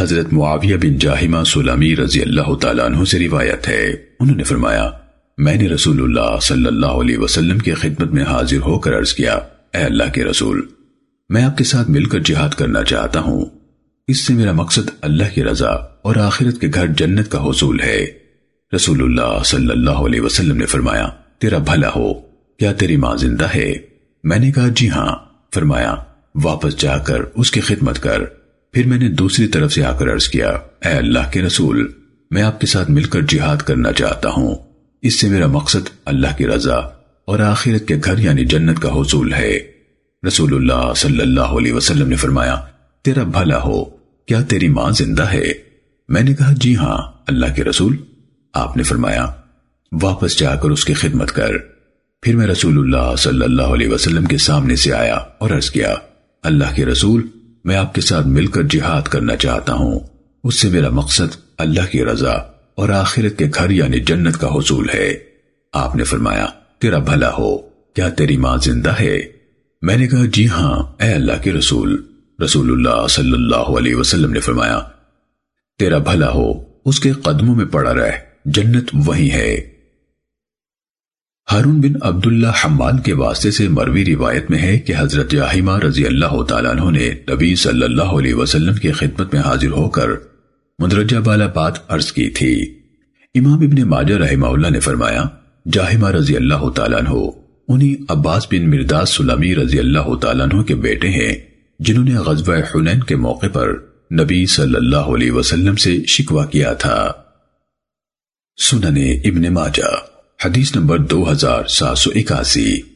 حضرت معاویہ بن جاہمہ سلامی رضی اللہ تعالیٰ عنہ سے روایت ہے۔ انہوں نے فرمایا، میں نے رسول اللہ صلی اللہ علیہ وسلم کی خدمت میں حاضر ہو کر عرض کیا، اے اللہ کے رسول، میں آپ کے ساتھ مل کر جہاد کرنا چاہتا ہوں۔ اس سے میرا مقصد اللہ کی رضا اور آخرت کے گھر جنت کا حصول ہے۔ رسول اللہ صلی اللہ علیہ وسلم نے فرمایا، تیرا بھلا ہو، کیا تیری ماں زندہ ہے؟ میں نے کہا جی ہاں۔ فرمایا، واپس جا کر اس کی خدمت کر۔ پھر میں نے دوسری طرف سے آ کر عرض کیا، اے اللہ کے رسول، میں آپ کے ساتھ مل کر جہاد کرنا چاہتا ہوں۔ اس سے میرا مقصد اللہ کی رضا اور آخرت کے گھر یعنی جنت کا حصول ہے۔ رسول اللہ صلی اللہ علیہ وسلم نے فرمایا، تیرا بھلا ہو، کیا تیری ماں زندہ ہے؟ میں نے کہا جی ہاں اللہ کے رسول۔ آپ نے فرمایا، واپس جا کر اس کی خدمت کر۔ پھر میں رسول اللہ صلی اللہ علیہ وسلم کے سامنے سے آیا اور عرض کیا، اللہ کے رسول میں آپ کے ساتھ مل کر جہاد کرنا چاہتا ہوں۔ اس سے میرا مقصد اللہ کی رضا اور آخرت کے گھر یعنی جنت کا حصول ہے۔ آپ نے فرمایا، تیرا بھلا ہو، کیا تیری ماں زندہ ہے؟ میں نے کہا جی ہاں اے اللہ کے رسول۔ رسول اللہ صلی اللہ علیہ وسلم نے فرمایا، تیرا بھلا ہو، اس کے قدموں میں پڑا رہ، جنت وہی ہے۔ ہارون بن عبداللہ حمال کے واسطے سے مروی روایت میں ہے کہ حضرت جاہمہ رضی اللہ تعالیٰ عنہ نے نبی صلی اللہ علیہ وسلم کی خدمت میں حاضر ہو کر مدرجہ بالا بات عرض کی تھی۔ امام ابن ماجہ رحمہ اللہ نے فرمایا، جاہمہ رضی اللہ تعالیٰ عنہ انہی عباس بن مرداز سلامی رضی اللہ تعالیٰ عنہ کے بیٹے ہیں، جنہوں نے غزوہ حنین کے موقع پر نبی صلی اللہ علیہ وسلم سے شکوہ کیا تھا۔ سنن ابن ماجہ حدیث نمبر دو ہزار سات سو اکاسی۔